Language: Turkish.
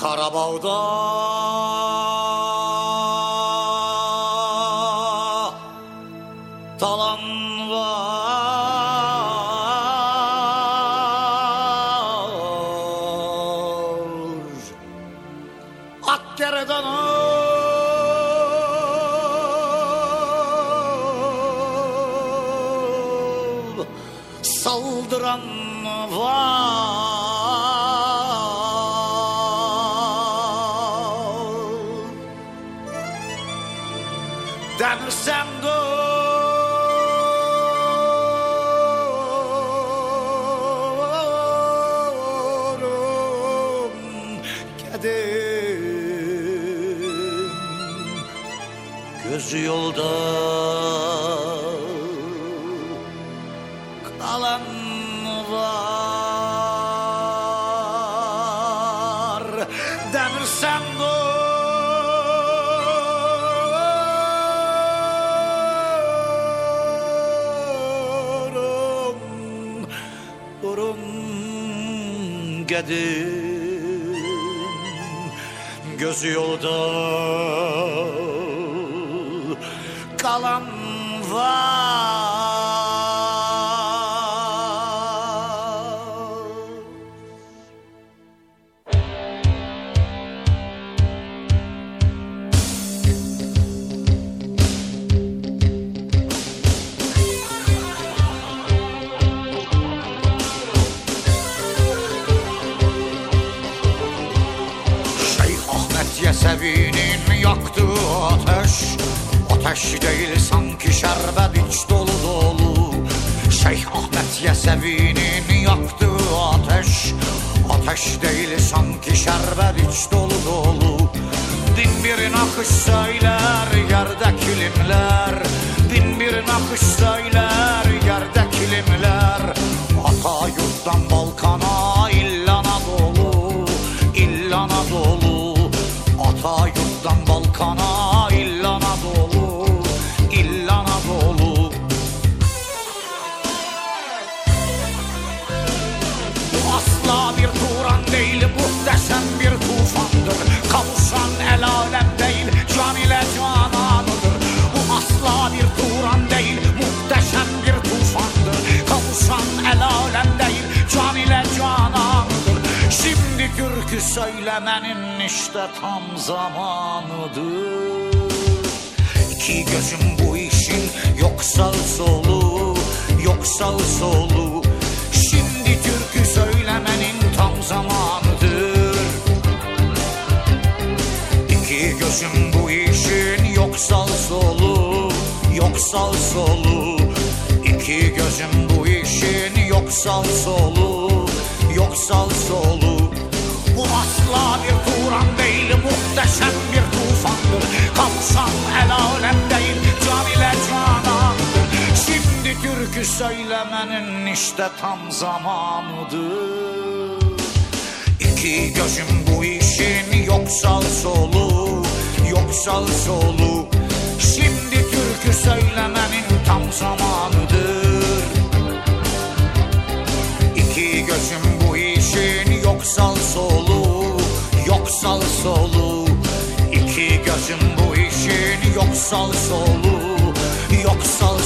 Karabağ'da. Talan var. Akkere'den al saldıran var Dersem doğrum Kedim Gözü yolda kalan var. Dersem doğrum gedim Gözü yolda kalan var Ahmet Yesevi'nin yaktığı ateş. Ateş değil sanki şerbet iç dolu dolu. Şeyh Ahmet Yesevi'nin yaktığı ateş. Ateş değil sanki şerbet iç dolu dolu. Bin bir nakış söyler yerde kilimler. Bin bir nakış söyler yerde kilimler. Ata yurttan Balkan'a Söylemenin işte tam zamanıdır. İki gözüm bu işin yok sağ solu Yok sağ solu. Şimdi türkü söylemenin tam zamanıdır. İki gözüm bu işin yok sağ solu Yok sağ solu. İki gözüm bu işin yok sağ solu Yok sağ solu Bu asla bir turan değil muhteşem bir tufandır. Kavuşan el alem değil can ile canandır Şimdi türkü söylemenin işte tam zamanıdır. İki gözüm bu işin yok sağ solu Yok sağ solu. Şimdi Yok sağ solu. İki gözüm bu işin yok sağ solu. Yok sağ